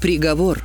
Приговор.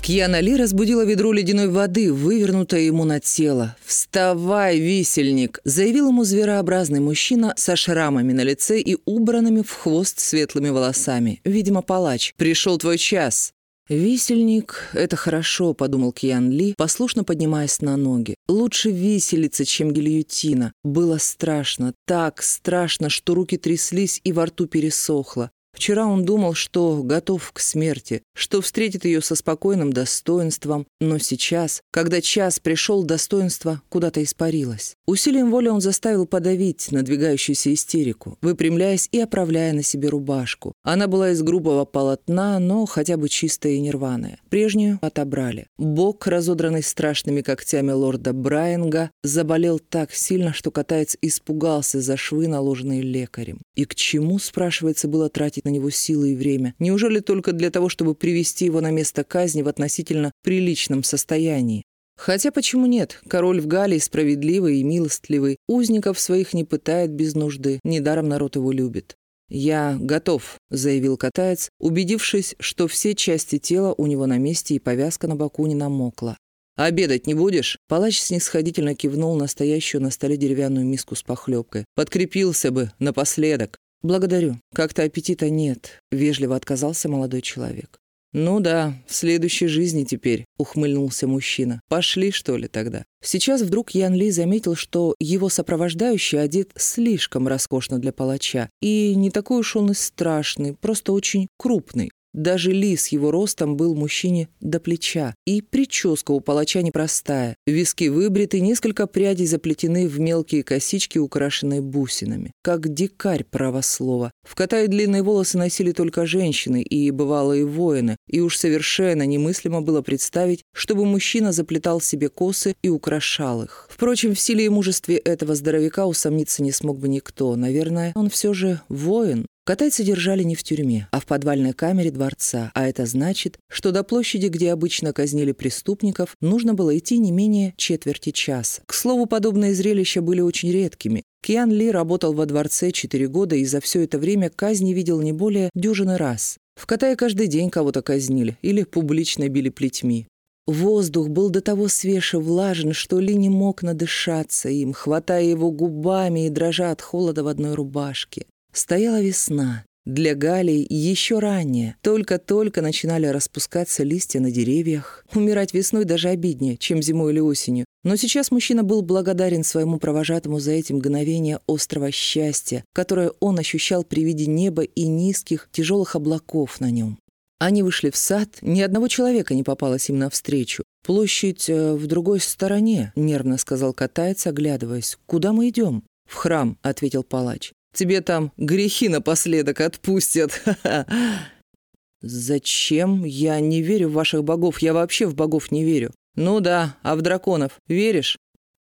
Кьяна Ли разбудила ведро ледяной воды, вывернутое ему на тело. «Вставай, висельник!» — заявил ему зверообразный мужчина со шрамами на лице и убранными в хвост светлыми волосами. Видимо, палач. «Пришел твой час!» «Висельник — это хорошо», — подумал Кьян Ли, послушно поднимаясь на ноги. «Лучше виселица, чем гильотина. Было страшно, так страшно, что руки тряслись и во рту пересохло. Вчера он думал, что готов к смерти, что встретит ее со спокойным достоинством, но сейчас, когда час пришел, достоинство куда-то испарилось. Усилием воли он заставил подавить надвигающуюся истерику, выпрямляясь и оправляя на себе рубашку. Она была из грубого полотна, но хотя бы чистая и нерваная. Прежнюю отобрали. Бок, разодранный страшными когтями лорда Брайанга, заболел так сильно, что катаец испугался за швы, наложенные лекарем. И к чему, спрашивается, было тратить на него силы и время? Неужели только для того, чтобы привести его на место казни в относительно приличном состоянии? Хотя почему нет? Король в Галлии справедливый и милостливый. Узников своих не пытает без нужды. Недаром народ его любит. «Я готов», — заявил катаец, убедившись, что все части тела у него на месте и повязка на боку не намокла. «Обедать не будешь?» Палач снисходительно кивнул на стоящую на столе деревянную миску с похлебкой. «Подкрепился бы напоследок». «Благодарю. Как-то аппетита нет», — вежливо отказался молодой человек. «Ну да, в следующей жизни теперь», — ухмыльнулся мужчина. «Пошли, что ли, тогда?» Сейчас вдруг Ян Ли заметил, что его сопровождающий одет слишком роскошно для палача. И не такой уж он и страшный, просто очень крупный. Даже Ли с его ростом был мужчине до плеча. И прическа у палача непростая. Виски выбриты, несколько прядей заплетены в мелкие косички, украшенные бусинами. Как дикарь, правослова. В Катае длинные волосы носили только женщины и бывалые воины. И уж совершенно немыслимо было представить, чтобы мужчина заплетал себе косы и украшал их. Впрочем, в силе и мужестве этого здоровяка усомниться не смог бы никто. Наверное, он все же воин. Катайца держали не в тюрьме, а в подвальной камере дворца, а это значит, что до площади, где обычно казнили преступников, нужно было идти не менее четверти часа. К слову, подобные зрелища были очень редкими. Киан Ли работал во дворце четыре года и за все это время казни видел не более дюжины раз. В Катае каждый день кого-то казнили или публично били плетьми. Воздух был до того свеж и влажен, что Ли не мог надышаться им, хватая его губами и дрожа от холода в одной рубашке. Стояла весна. Для Галии еще ранее. Только-только начинали распускаться листья на деревьях. Умирать весной даже обиднее, чем зимой или осенью. Но сейчас мужчина был благодарен своему провожатому за эти мгновения острого счастья, которое он ощущал при виде неба и низких, тяжелых облаков на нем. Они вышли в сад, ни одного человека не попалось им навстречу. «Площадь э, в другой стороне», — нервно сказал катаец, оглядываясь. «Куда мы идем?» «В храм», — ответил палач. Тебе там грехи напоследок отпустят. Зачем? Я не верю в ваших богов. Я вообще в богов не верю. Ну да, а в драконов веришь?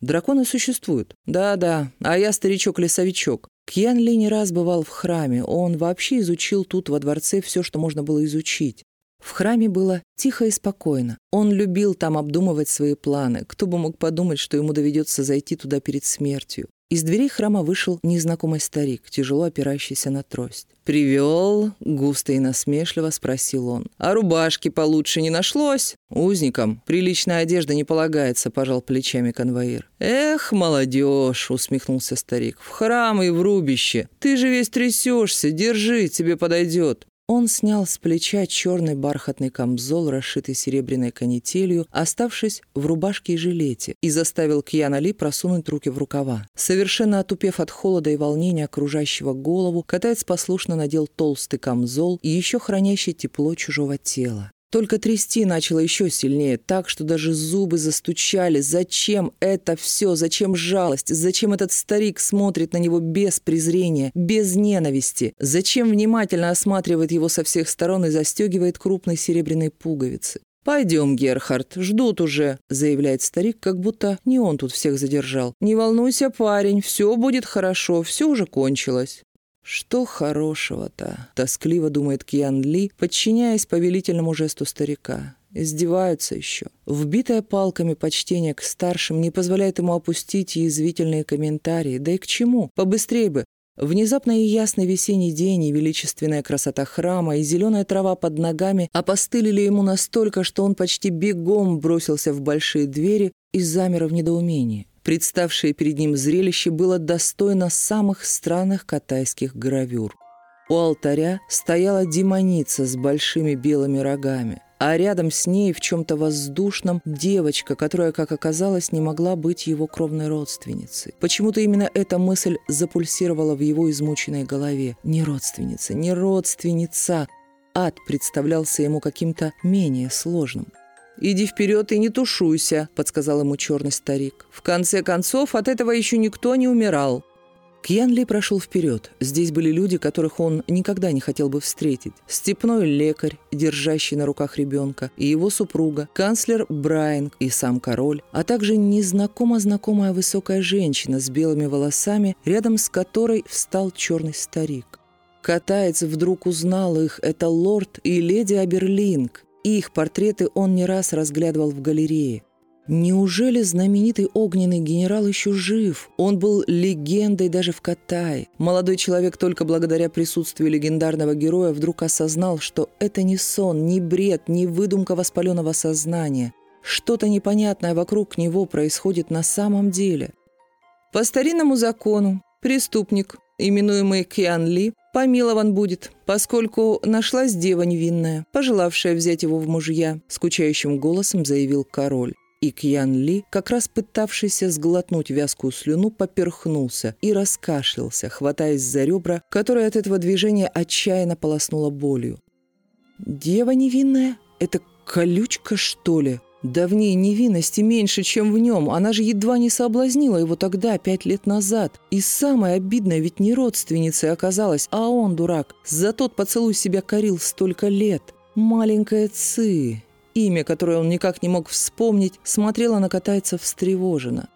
Драконы существуют. Да-да, а я старичок-лесовичок. Кьян Ли не раз бывал в храме. Он вообще изучил тут во дворце все, что можно было изучить. В храме было тихо и спокойно. Он любил там обдумывать свои планы. Кто бы мог подумать, что ему доведется зайти туда перед смертью. Из дверей храма вышел незнакомый старик, тяжело опирающийся на трость. «Привел?» — густо и насмешливо спросил он. «А рубашки получше не нашлось?» «Узникам приличная одежда не полагается», — пожал плечами конвоир. «Эх, молодежь!» — усмехнулся старик. «В храм и в рубище. Ты же весь трясешься. Держи, тебе подойдет». Он снял с плеча черный бархатный камзол, расшитый серебряной канителью, оставшись в рубашке и жилете, и заставил Кьяна Ли просунуть руки в рукава. Совершенно отупев от холода и волнения окружающего голову, катаец послушно надел толстый камзол и еще хранящий тепло чужого тела. Только трясти начало еще сильнее, так, что даже зубы застучали. Зачем это все? Зачем жалость? Зачем этот старик смотрит на него без презрения, без ненависти? Зачем внимательно осматривает его со всех сторон и застегивает крупные серебряные пуговицы? «Пойдем, Герхард, ждут уже», — заявляет старик, как будто не он тут всех задержал. «Не волнуйся, парень, все будет хорошо, все уже кончилось». «Что хорошего-то?» — тоскливо думает Кьян Ли, подчиняясь повелительному жесту старика. Издеваются еще. Вбитое палками почтение к старшим не позволяет ему опустить язвительные комментарии. Да и к чему? Побыстрее бы. Внезапно и ясный весенний день, и величественная красота храма, и зеленая трава под ногами опостылили ему настолько, что он почти бегом бросился в большие двери и замер в недоумении. Представшее перед ним зрелище было достойно самых странных катайских гравюр. У алтаря стояла демоница с большими белыми рогами а рядом с ней в чем-то воздушном девочка, которая, как оказалось, не могла быть его кровной родственницей. Почему-то именно эта мысль запульсировала в его измученной голове. Не родственница, не родственница. Ад представлялся ему каким-то менее сложным. «Иди вперед и не тушуйся», — подсказал ему черный старик. «В конце концов, от этого еще никто не умирал». Кьян прошел вперед. Здесь были люди, которых он никогда не хотел бы встретить. Степной лекарь, держащий на руках ребенка, и его супруга, канцлер Брайан и сам король, а также незнакомо-знакомая высокая женщина с белыми волосами, рядом с которой встал черный старик. Катаец вдруг узнал их. Это лорд и леди Аберлинг. Их портреты он не раз разглядывал в галерее. Неужели знаменитый огненный генерал еще жив? Он был легендой даже в Катае. Молодой человек только благодаря присутствию легендарного героя вдруг осознал, что это не сон, не бред, не выдумка воспаленного сознания. Что-то непонятное вокруг него происходит на самом деле. По старинному закону преступник, именуемый Киан Ли, помилован будет, поскольку нашлась дева невинная, пожелавшая взять его в мужья, скучающим голосом заявил король и Кьян Ли, как раз пытавшийся сглотнуть вязкую слюну, поперхнулся и раскашлялся, хватаясь за ребра, которые от этого движения отчаянно полоснуло болью. «Дева невинная? Это колючка, что ли?» Да в ней невинности меньше, чем в нем. Она же едва не соблазнила его тогда, пять лет назад. И самое обидное, ведь не родственницей оказалась, а он, дурак, за тот поцелуй себя корил столько лет. Маленькая Ци, имя, которое он никак не мог вспомнить, смотрела на катайца встревоженно.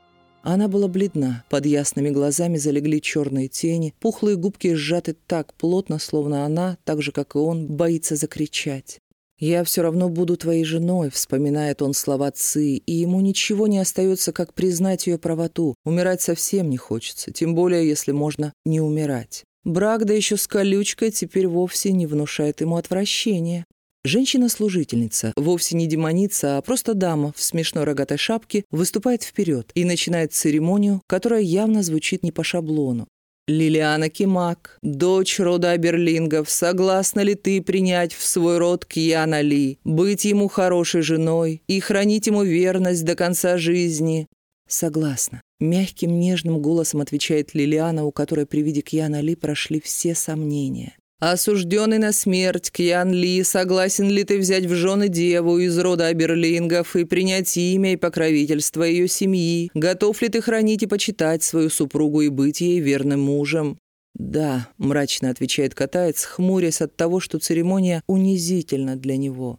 Она была бледна, под ясными глазами залегли черные тени, пухлые губки сжаты так плотно, словно она, так же, как и он, боится закричать. «Я все равно буду твоей женой», — вспоминает он слова Ци, и ему ничего не остается, как признать ее правоту. Умирать совсем не хочется, тем более, если можно не умирать. Брак, да еще с колючкой, теперь вовсе не внушает ему отвращения. Женщина-служительница, вовсе не демоница, а просто дама в смешной рогатой шапке, выступает вперед и начинает церемонию, которая явно звучит не по шаблону. «Лилиана Кимак, дочь рода Аберлингов, согласна ли ты принять в свой род Кьяна Ли, быть ему хорошей женой и хранить ему верность до конца жизни?» «Согласна», — мягким нежным голосом отвечает Лилиана, у которой при виде Кьяна Ли прошли все сомнения. Осужденный на смерть Кьян Ли, согласен ли ты взять в жены деву из рода Аберлингов и принять имя и покровительство ее семьи? Готов ли ты хранить и почитать свою супругу и быть ей верным мужем?» «Да», — мрачно отвечает катаец, хмурясь от того, что церемония унизительна для него.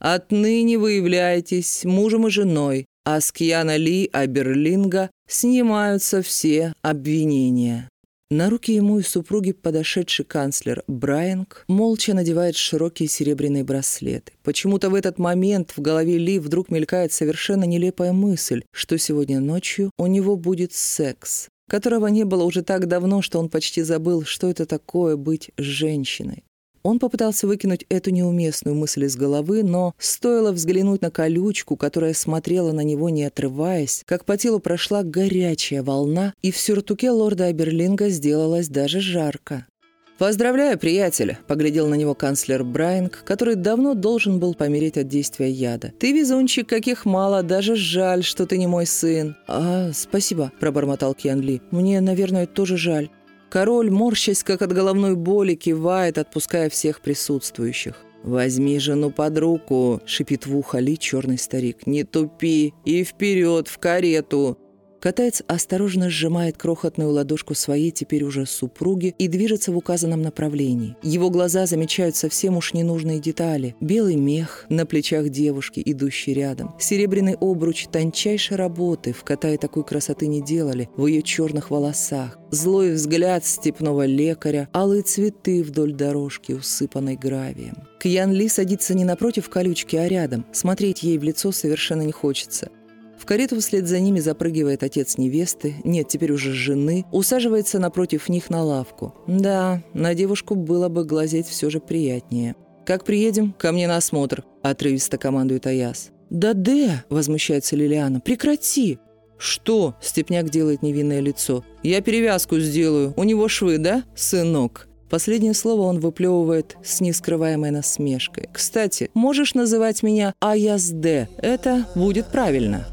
«Отныне вы являетесь мужем и женой, а с Кьяна Ли Аберлинга снимаются все обвинения». На руки ему и супруги подошедший канцлер Брайанг молча надевает широкие серебряные браслеты. Почему-то в этот момент в голове Ли вдруг мелькает совершенно нелепая мысль, что сегодня ночью у него будет секс, которого не было уже так давно, что он почти забыл, что это такое быть женщиной. Он попытался выкинуть эту неуместную мысль из головы, но стоило взглянуть на колючку, которая смотрела на него, не отрываясь, как по телу прошла горячая волна, и в сюртуке лорда Аберлинга сделалось даже жарко. «Поздравляю, приятель!» — поглядел на него канцлер Брайанг, который давно должен был помереть от действия яда. «Ты везунчик, каких мало, даже жаль, что ты не мой сын». «А, спасибо», — пробормотал Кен Ли. «Мне, наверное, тоже жаль». Король, морщась, как от головной боли, кивает, отпуская всех присутствующих. «Возьми жену под руку», — шипит в ухо Ли черный старик. «Не тупи и вперед, в карету!» Катаец осторожно сжимает крохотную ладошку своей теперь уже супруги и движется в указанном направлении. Его глаза замечают совсем уж ненужные детали. Белый мех на плечах девушки, идущей рядом. Серебряный обруч тончайшей работы, в Катае такой красоты не делали, в ее черных волосах. Злой взгляд степного лекаря, алые цветы вдоль дорожки, усыпанной гравием. Кьян Ли садится не напротив колючки, а рядом. Смотреть ей в лицо совершенно не хочется. В карету вслед за ними запрыгивает отец невесты, нет, теперь уже жены, усаживается напротив них на лавку. Да, на девушку было бы глазеть все же приятнее. «Как приедем, ко мне на осмотр», – отрывисто командует Аяс. «Да Дэ!» – возмущается Лилиана. «Прекрати!» «Что?» – Степняк делает невинное лицо. «Я перевязку сделаю. У него швы, да, сынок?» Последнее слово он выплевывает с нескрываемой насмешкой. «Кстати, можешь называть меня Аязде. Это будет правильно».